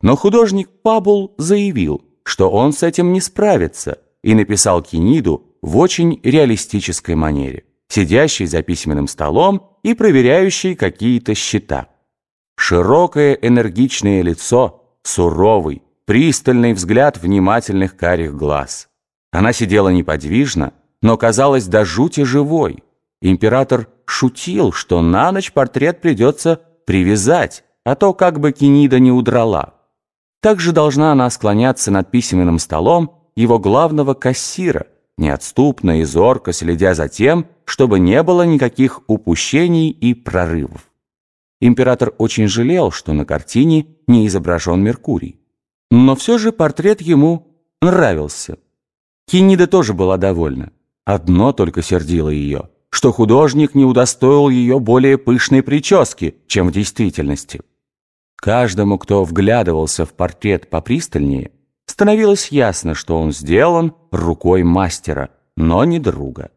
Но художник Пабул заявил, что он с этим не справится, и написал Кениду в очень реалистической манере, сидящий за письменным столом и проверяющий какие-то счета. Широкое энергичное лицо, суровый, пристальный взгляд внимательных карих глаз. Она сидела неподвижно, но казалась до жути живой. Император шутил, что на ночь портрет придется привязать, а то как бы Кенида не удрала. Также должна она склоняться над письменным столом его главного кассира, неотступно и зорко следя за тем, чтобы не было никаких упущений и прорывов. Император очень жалел, что на картине не изображен Меркурий. Но все же портрет ему нравился. Кенида тоже была довольна. Одно только сердило ее, что художник не удостоил ее более пышной прически, чем в действительности. Каждому, кто вглядывался в портрет попристальнее, становилось ясно, что он сделан рукой мастера, но не друга.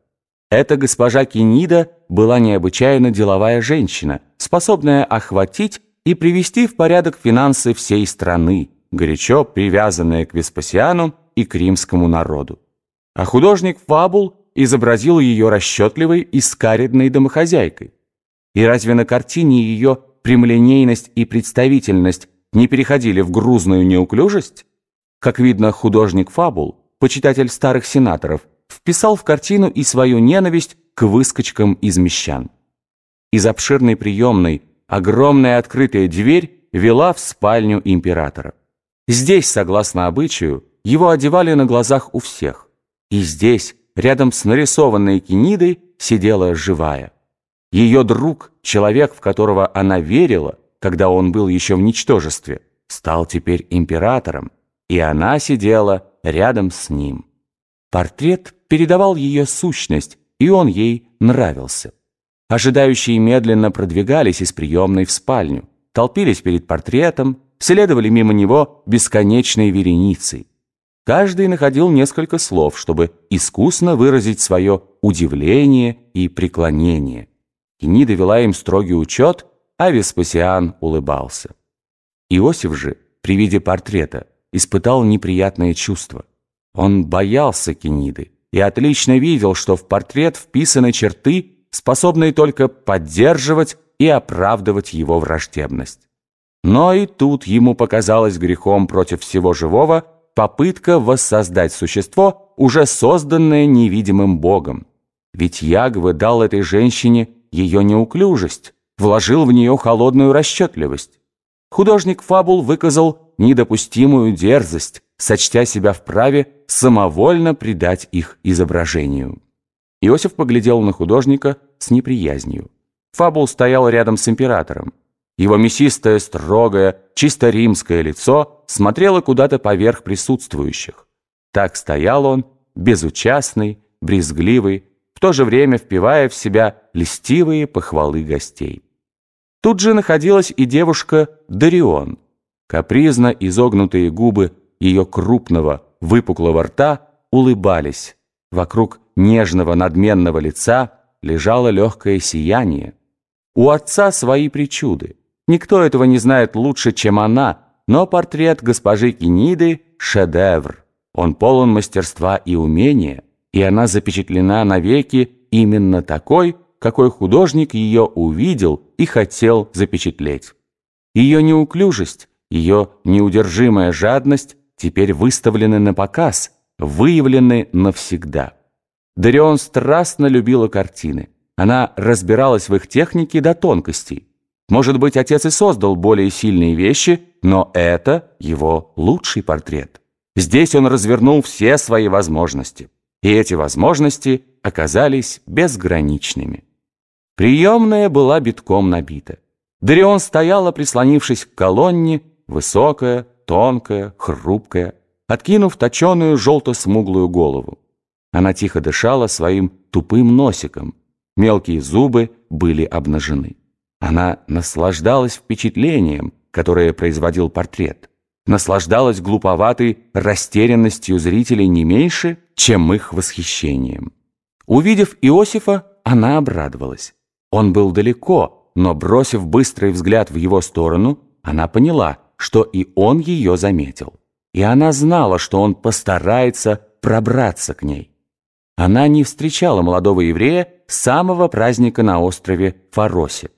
Эта госпожа Кенида была необычайно деловая женщина, способная охватить и привести в порядок финансы всей страны, горячо привязанная к Веспасиану и к римскому народу. А художник Фабул изобразил ее расчетливой и скаридной домохозяйкой. И разве на картине ее прямолинейность и представительность не переходили в грузную неуклюжесть? Как видно, художник Фабул, почитатель старых сенаторов, вписал в картину и свою ненависть к выскочкам из мещан. Из обширной приемной огромная открытая дверь вела в спальню императора. Здесь, согласно обычаю, его одевали на глазах у всех. И здесь, рядом с нарисованной кинидой, сидела живая. Ее друг, человек, в которого она верила, когда он был еще в ничтожестве, стал теперь императором, и она сидела рядом с ним. Портрет передавал ее сущность, и он ей нравился. Ожидающие медленно продвигались из приемной в спальню, толпились перед портретом, следовали мимо него бесконечной вереницей. Каждый находил несколько слов, чтобы искусно выразить свое удивление и преклонение. Кенида вела им строгий учет, а Веспасиан улыбался. Иосиф же, при виде портрета, испытал неприятное чувство. Он боялся Кениды и отлично видел, что в портрет вписаны черты, способные только поддерживать и оправдывать его враждебность. Но и тут ему показалось грехом против всего живого попытка воссоздать существо, уже созданное невидимым Богом. Ведь Ягвы дал этой женщине ее неуклюжесть, вложил в нее холодную расчетливость. Художник Фабул выказал недопустимую дерзость, сочтя себя вправе самовольно придать их изображению. Иосиф поглядел на художника с неприязнью. Фабул стоял рядом с императором. Его мясистое, строгое, чисто римское лицо смотрело куда-то поверх присутствующих. Так стоял он, безучастный, брезгливый, то же время впивая в себя льстивые похвалы гостей. Тут же находилась и девушка Дарион. Капризно изогнутые губы ее крупного, выпуклого рта улыбались. Вокруг нежного надменного лица лежало легкое сияние. У отца свои причуды. Никто этого не знает лучше, чем она, но портрет госпожи Кениды — шедевр. Он полон мастерства и умения и она запечатлена навеки именно такой, какой художник ее увидел и хотел запечатлеть. Ее неуклюжесть, ее неудержимая жадность теперь выставлены на показ, выявлены навсегда. Дарион страстно любила картины. Она разбиралась в их технике до тонкостей. Может быть, отец и создал более сильные вещи, но это его лучший портрет. Здесь он развернул все свои возможности и эти возможности оказались безграничными. Приемная была битком набита. Дарион стояла, прислонившись к колонне, высокая, тонкая, хрупкая, откинув точеную желто-смуглую голову. Она тихо дышала своим тупым носиком. Мелкие зубы были обнажены. Она наслаждалась впечатлением, которое производил портрет наслаждалась глуповатой растерянностью зрителей не меньше, чем их восхищением. Увидев Иосифа, она обрадовалась. Он был далеко, но, бросив быстрый взгляд в его сторону, она поняла, что и он ее заметил. И она знала, что он постарается пробраться к ней. Она не встречала молодого еврея с самого праздника на острове Фаросе.